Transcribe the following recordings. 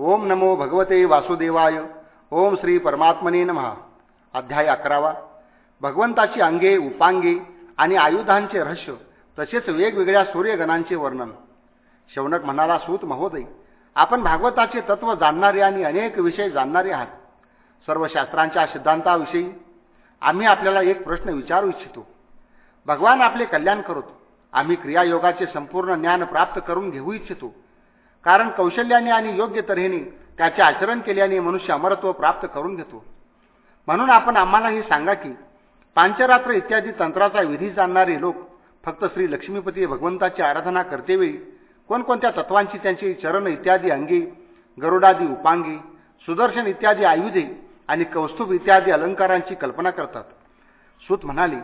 ओम नमो भगवते वासुदेवाय. ओम श्री परमात्मने नमहा अध्याय अकरावा. भगवंताची अंगे उपांगे आणि आयुधांचे रहस्य तसेच वेगवेगळ्या सूर्यगणांचे वर्णन. शौनक म्हणाला सूत महोदय आपण भागवताचे तत्व जाणणारे आणि अनेक विषय जाणणारे आहात. सर्व शास्त्रांच्या सिद्धांताविषयी आम्ही आपल्याला एक प्रश्न विचारू इच्छितो. भगवान आपले कल्याण करतो. आम्ही क्रियायोगाचे संपूर्ण ज्ञान प्राप्त करून घेऊ इच्छितो. कारण कौशल्याने आणि योग्य तऱ्हेने त्याचे आचरण केल्याने मनुष्य अमरत्व प्राप्त करून घेतो. म्हणून आपण आम्हालाही सांगा की पांचरात्र इत्यादी तंत्राचा विधी जाणणारे लोक फक्त श्री लक्ष्मीपती भगवंताची आराधना करतेवेळी कोणकोणत्या तत्वांची त्यांची चरण इत्यादी अंगी गरुडादी उपांगी सुदर्शन इत्यादी आयुधे आणि कौस्तुभ इत्यादी अलंकारांची कल्पना करतात. सूत म्हणाले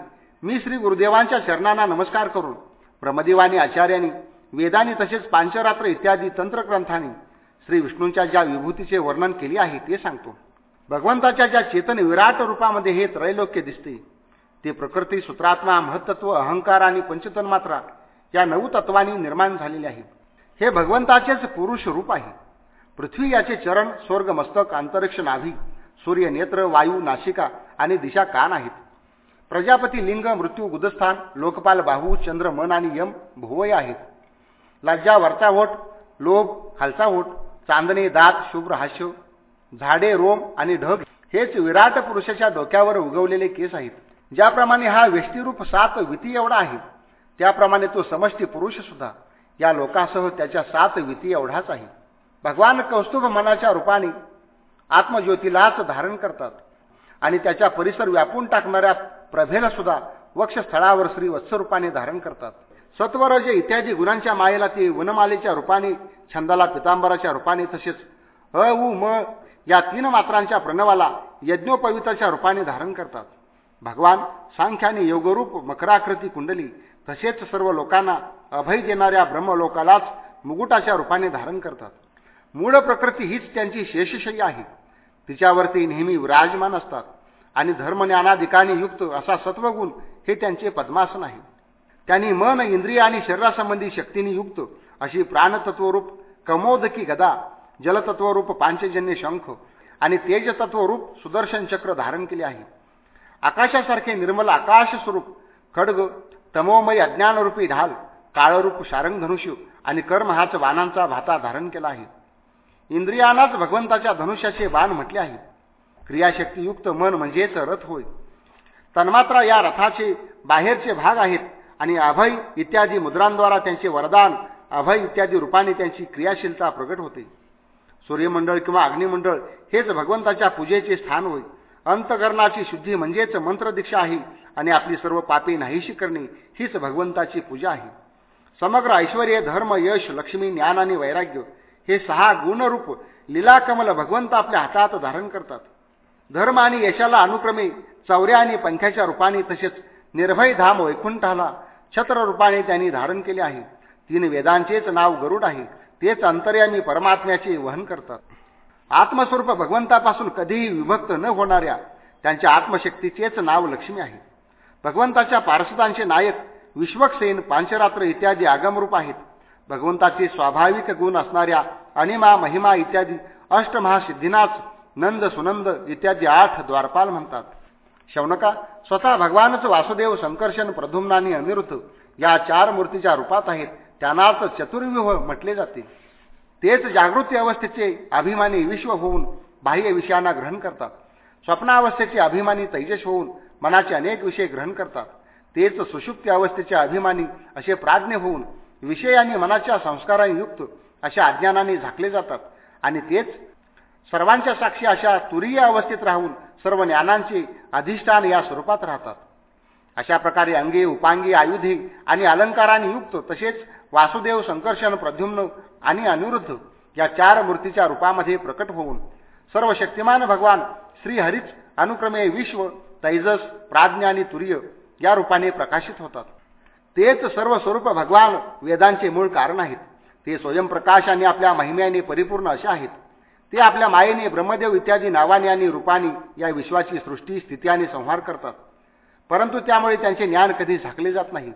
मी श्री गुरुदेवांच्या चरणांना नमस्कार करून ब्रह्मदेवानी आचार्यांनी वेदांनी तसेच पांचरात्र इत्यादी तंत्रग्रंथांनी श्री विष्णूंच्या ज्या विभूतीचे वर्णन केले आहे ते सांगतो. भगवंताच्या ज्या चेतन विराट रूपामध्ये हे त्रैलोक्य दिसते ते प्रकृती सूत्रात्मा महत्त्व अहंकार आणि पंचतन्मात्रा या नऊ तत्वांनी निर्माण झालेले आहे. हे भगवंताचेच पुरुष रूप आहे. पृथ्वी याचे चरण स्वर्ग मस्तक अंतरिक्ष नाभी सूर्य नेत्र वायू नाशिका आणि दिशा कान आहेत. प्रजापती लिंग मृत्यू गुदस्थान लोकपाल बाहू चंद्र मन आणि यम भुवय आहेत. लज्जा वरचा ओठ लोभ खालचा ओठ चांदणे दात शुभ्र हास्य झाडे रोम आणि ढग हेच विराट पुरुषाच्या डोक्यावर उगवलेले केस आहेत. ज्याप्रमाणे हा व्यष्टिरूप सात विती एवढा आहे त्याप्रमाणे तो समष्टी पुरुष सुद्धा या लोकासह त्याच्या सात विती एवढाच आहे. भगवान कौस्तुभ मनाच्या रूपाने आत्मज्योतीलाच धारण करतात आणि त्याच्या परिसर व्यापून टाकणाऱ्या प्रभेला सुद्धा वक्षस्थळावर श्री वत्सरूपाने धारण करतात. सत्वरज इत्यादी गुणांच्या मायेला ती वनमालेच्या रूपाने छंदाला पितांबराच्या रूपाने तसेच अ उ म या तीन मात्रांच्या प्रणवाला यज्ञोपविताच्या रूपाने धारण करतात. भगवान सांख्याने योगरूप मकराकृती कुंडली तसेच सर्व लोकांना अभय देणाऱ्या ब्रह्मलोकालाच मुकुटाच्या रूपाने धारण करतात. मूळ प्रकृती हीच त्यांची शेषशयी आहे. तिच्यावरती नेहमी विराजमान असतात आणि धर्मज्ञानाधिकाने युक्त असा सत्वगुण हे त्यांचे पद्मासन आहे. त्यांनी मन इंद्रिय आणि शरीरासंबंधी शक्तीने युक्त अशी प्राणतत्वरूप कमोदकी गदा जलतत्वरूप पांचजन्य शंख आणि तेजतत्वरूप सुदर्शन चक्र धारण केले आहे. आकाशासारखे निर्मल आकाशस्वरूप खडग तमोमय अज्ञानरूपी ढाल काळरूप शारंगधनुष्य आणि कर्म हाच बाणांचा भाता धारण केला आहे. इंद्रियानाच भगवंताच्या धनुष्याचे बाण म्हटले आहे. क्रियाशक्तीयुक्त मन म्हणजेच रथ होय. तन्मात्रा या रथाचे बाहेरचे भाग आहेत. आणि अभय इत्यादी मुद्रांद्वारा त्यांचे वरदान अभय इत्यादी रूपाने त्यांची क्रियाशीलता प्रकट होते. सूर्यमंडळ किंवा अग्निमंडळ हेच भगवंताच्या पूजेचे स्थान होय. अंतकरणाची शुद्धी म्हणजेच मंत्रदीक्षा आहे आणि आपली सर्व पापे नाहीशी करणे हीच भगवंताची पूजा आहे. समग्र ऐश्वर धर्म यश लक्ष्मी ज्ञान आणि वैराग्य हे सहा गुणरूप लीलाकमल भगवंत आपल्या हातात धारण करतात. धर्म आणि यशाला अनुक्रमे चौऱ्या आणि पंख्याच्या रूपाने तसेच निर्भय धाम वैकुंठाला छत्र रूपाने त्यांनी धारण केले आहे. तीन वेदांचेच नाव गरुड आहे. तेच अंतर्यामी परमात्म्याचे वहन करतात. आत्मस्वरूप भगवंतापासून कधीही विभक्त न होणाऱ्या त्यांच्या आत्मशक्तीचेच नाव लक्ष्मी आहे. भगवंताच्या पार्षदांचे नायक विश्वक्सेन पांचरात्र इत्यादी आगमरूप आहेत. भगवंताचे स्वाभाविक गुण असणाऱ्या अनिमा महिमा इत्यादी अष्टमहासिद्धीनाच नंद सुनंद इत्यादी आठ द्वारपाल म्हणतात. शौनका स्वतः भगवानच वासुदेव संकर्षण प्रधुम्नानी अनिरुद्ध या चार मूर्तीच्या रूपात आहेत. त्यांनाच चतुर्व्यूह म्हटले जाते. तेच जागृती अवस्थेचे अभिमानी विश्व होऊन बाह्य विषयांना ग्रहण करतात. स्वप्नावस्थेचे अभिमानी तैजस होऊन मनाचे अनेक विषय ग्रहण करतात. तेच सुषुप्ती अवस्थेचे अभिमानी असे प्राज्ञ होऊन विषय आणि मनाच्या संस्काराने युक्त अशा अज्ञानाने झाकले जातात. आणि तेच सर्वांच्या साक्षी अशा तुरीय अवस्थेत राहून सर्व ज्ञानांचे अधिष्ठान या स्वरूपात राहतात. अशा प्रकारे अंगी उपांगी आयुधी आणि अलंकाराने युक्त तसेच वासुदेव संकर्षण प्रद्युम्न आणि अनिरुद्ध या चार मूर्तीच्या रूपामध्ये प्रकट होऊन सर्व शक्तिमान भगवान श्रीहरीच अनुक्रमे विश्व तैजस प्राज्ञ आणि तुर्य या रूपाने प्रकाशित होतात. तेच सर्व स्वरूप भगवान वेदांचे मूळ कारण आहेत. ते स्वयंप्रकाश आणि आपल्या महिम्याने परिपूर्ण असे आहेत. ते आपल्या मायेने ब्रह्मदेव इत्यादी नावाने आणि रूपाने या विश्वाची सृष्टी स्थिती आणि संहार करतात. परंतु त्यामुळे त्यांचे ज्ञान कधी झाकले जात नाही.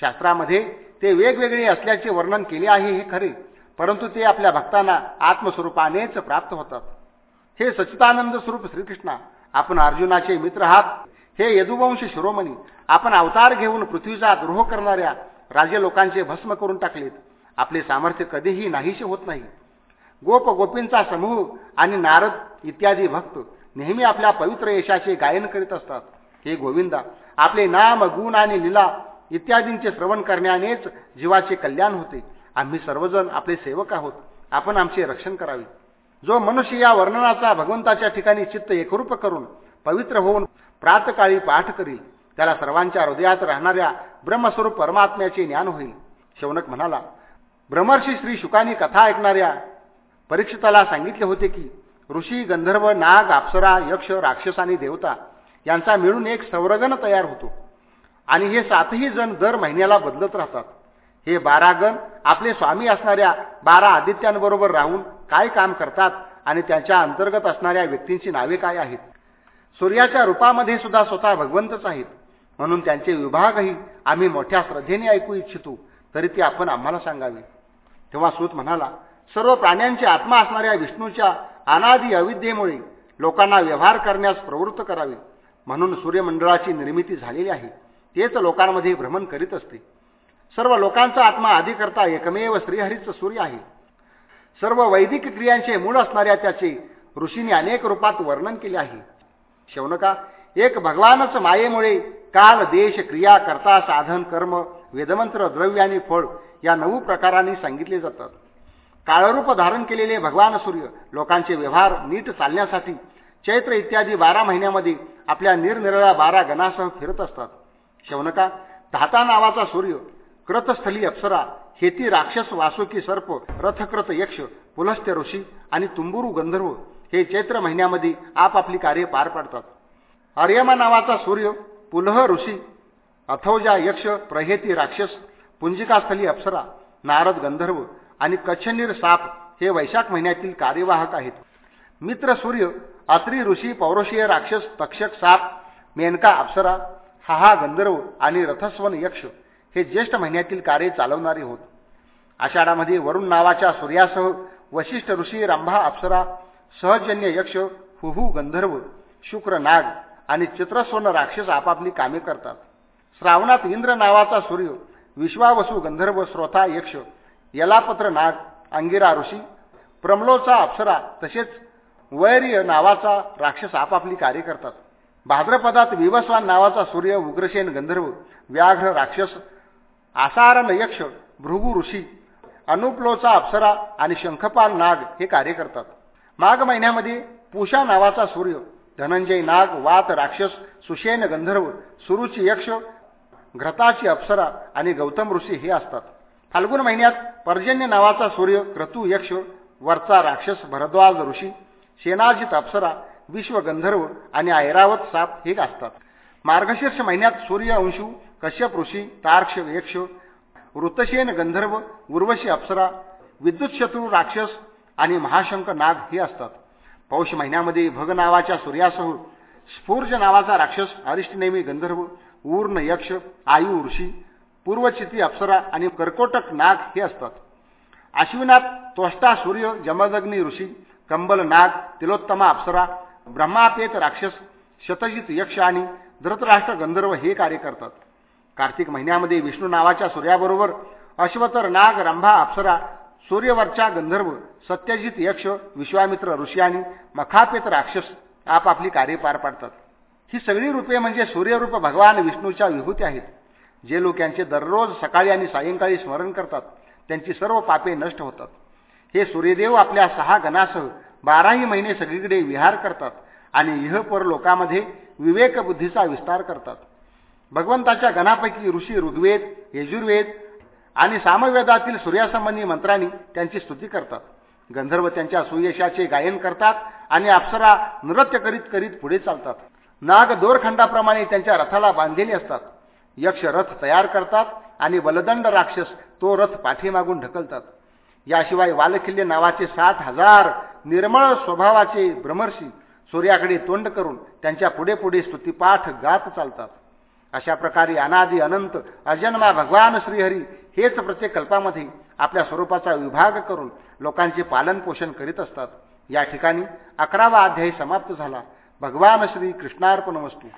शास्त्रामध्ये ते वेगवेगळे असल्याचे वर्णन केले आहे हे खरे परंतु ते आपल्या भक्तांना आत्मस्वरूपानेच प्राप्त होतात. हे सचितानंद स्वरूप श्रीकृष्णा आपण अर्जुनाचे मित्र आहात. हे यदुवंश शिरोमणी आपण अवतार घेऊन पृथ्वीचा द्रोह करणाऱ्या राजे लोकांचे भस्म करून टाकलेत. आपले सामर्थ्य कधीही नाहीसे होत नाही. गोप गोपींचा समूह आणि नारद इत्यादी भक्त नेहमी आपल्या पवित्र यशाचे गायन करीत असतात. हे गोविंदा आपले नाम गुण आणि लीला इत्यादींचे श्रवण करण्यानेच जीवाचे कल्याण होते. आम्ही सर्वजण आपले सेवक आहोत. आपण आमचे रक्षण करावे. जो मनुष्य या वर्णनाचा भगवंताच्या ठिकाणी चित्त एकरूप करून पवित्र होऊन प्रातकाळी पाठ करील त्याला सर्वांच्या हृदयात राहणाऱ्या ब्रह्मस्वरूप परमात्म्याचे ज्ञान होईल. शौनक म्हणाला ब्रह्मर्षी श्री शुकानी कथा ऐकणाऱ्या परीक्षिताला सांगितले होते की ऋषी गंधर्व नाग अप्सरा यक्ष राक्षस आणि देवता यांचा मिळून एक संरगण तयार होतो आणि हे सातही जण दर महिन्याला बदलत राहतात. हे बारा गण आपले स्वामी असणाऱ्या बारा आदित्यांबरोबर राहून काय काम करतात आणि त्यांच्या अंतर्गत असणाऱ्या व्यक्तींची नावे काय आहेत? सूर्याच्या रूपामध्ये सुद्धा स्वतः भगवंतच आहेत. म्हणून त्यांचे विभागही आम्ही मोठ्या श्रद्धेने ऐकू इच्छितो तरी ते आपण आम्हाला सांगावे. तेव्हा सूत म्हणाला सर्व प्राण्यांची आत्मा असणाऱ्या विष्णूच्या अनादी अविद्येमुळे लोकांना व्यवहार करण्यास प्रवृत्त करावे. म्हणून सूर्यमंडळाची निर्मिती झालेली आहे. तेच लोकांमध्ये भ्रमण करीत असते. सर्व लोकांचा आत्मा आधी एकमेव श्रीहरीचं सूर्य आहे. सर्व वैदिक क्रियांचे मूळ असणाऱ्या त्याचे ऋषींनी अनेक रूपात वर्णन केले आहे. शौनका एक भगवानच मायेमुळे काल देश क्रिया करता साधन कर्म वेदमंत्र द्रव्य आणि फळ या नऊ प्रकारांनी सांगितले जातात. काळरूप धारण केलेले भगवान सूर्य लोकांचे व्यवहार नीट चालण्यासाठी चैत्र इत्यादी बारा महिन्यामध्ये आपल्या निरनिराळ्या बारा गणासह फिरत असतात. शौनका धाता नावाचा सूर्य क्रतस्थली अप्सरा हेती राक्षस वासुकी सर्प रथकृत यक्ष पुलस्त्य ऋषी आणि तुंबुरू गंधर्व हे चैत्र महिन्यामध्ये आपापली कार्य पार पाडतात. अर्यमा नावाचा सूर्य पुलह ऋषी अथौजा यक्ष प्रहेती राक्षस पुंजिकास्थली अप्सरा नारद गंधर्व आणि कच्छनीर साप हे वैशाख महिन्यातील कार्यवाहक आहेत. मित्र सूर्य अत्री ऋषी पौरुषीय राक्षस तक्षक साप मेनका अप्सरा हा हा गंधर्व आणि रथस्वन यक्ष हे ज्येष्ठ महिन्यातील कार्य चालवणारे होत. आषाढामध्ये वरुण नावाच्या सूर्यासह वशिष्ठ ऋषी रंभा अप्सरा सहजन्य यक्ष हुहू गंधर्व शुक्र नाग आणि चित्रस्वर्ण राक्षस आपापली कामे करतात. श्रावणात इंद्र नावाचा सूर्य विश्वावसू गंधर्व श्रोता यक्ष यलापत्र नाग अंगिरा ऋषी प्रमलोचा अप्सरा तसेच वैर्य नावाचा राक्षस आपापली कार्य करतात. भाद्रपदात विवस्वान नावाचा सूर्य उग्रसेन गंधर्व व्याघ्र राक्षस आसारण यक्ष भृगु ऋषी अनुप्लोचा अप्सरा आणि शंखपाल नाग हे कार्य करतात. माघ महिन्यामध्ये पुषा नावाचा सूर्य धनंजय नाग वात राक्षस सुशेन गंधर्व सुरुची यक्ष घ्रताची अप्सरा आणि गौतम ऋषी हे असतात. फाल्गुन महिन्यात पर्जन्य नावाचा सूर्य क्रतू यक्ष वरचा राक्षस भरद्वाज ऋषी सेनाजित अप्सरा विश्वगंधर्व आणि ऐरावत साप हे असतात मार्गशीर्ष महिन्यात सूर्य अंशू कश्यप ऋषी तार्क्ष यक्ष वृतशेन गंधर्व उर्वशी अप्सरा विद्युतशत्रू राक्षस आणि महाशंक नाग हे असतात. पौष महिन्यामध्ये भग नावाच्या सूर्यासह स्फूर्ज नावाचा राक्षस अरिष्टनेमी गंधर्व ऊर्ण यक्ष आयु ऋषी पूर्वचिती अप्सरा आणि कर्कोटक नाग हे असतात. अश्विनात त्वष्टा सूर्य जमदग्नी ऋषी कंबल नाग तिलोत्तमा अप्सरा ब्रह्मापेत राक्षस शतजित यक्ष आणि धृतराष्ट्र गंधर्व हे कार्य करतात. कार्तिक महिन्यामध्ये विष्णू नावाच्या सूर्याबरोबर अश्वतर नाग रंभा अप्सरा सूर्यवरच्या गंधर्व सत्यजित यक्ष विश्वामित्र ऋषी आणि मखापेत राक्षस आपापली कार्य पार पाडतात. ही सगळी रूपे म्हणजे सूर्यरूप भगवान विष्णूच्या विभूती आहेत. जे लोक यांचे दररोज सकाळी आणि सायंकाळी स्मरण करतात त्यांची सर्व पापे नष्ट होतात. हे सूर्यदेव आपल्या सहा गणासह बाराही महिने सगळीकडे विहार करतात आणि इहपर लोकांमध्ये विवेकबुद्धीचा विस्तार करतात. भगवंताच्या गणापैकी ऋषी ऋग्वेद यजुर्वेद आणि सामवेदातील सूर्यासंबंधी मंत्रांनी त्यांची स्तुती करतात. गंधर्व त्यांच्या सुयशाचे गायन करतात आणि अप्सरा नृत्य करीत करीत पुढे चालतात. नाग दोरखंडाप्रमाणे त्यांच्या रथाला बांधलेले असतात. यक्ष रथ तयार करतात आणि बलदंड राक्षस तो रथ पाठीमागून ढकलतात. याशिवाय वालखिल्य नावाचे सात हजार निर्मळ स्वभावाचे ब्रह्मर्षी सूर्याकडे तोंड करून त्यांच्या पुढे पुढे स्तुतीपाठ गात चालतात. अशा प्रकारे अनादि अनंत अजन्मा भगवान श्रीहरी हेच प्रत्येक कल्पामध्ये आपल्या स्वरूपाचा विभाग करून लोकांचे पालनपोषण करीत असतात. या ठिकाणी अकरावा अध्यायी समाप्त झाला. भगवान श्री कृष्णार्पण वस्तू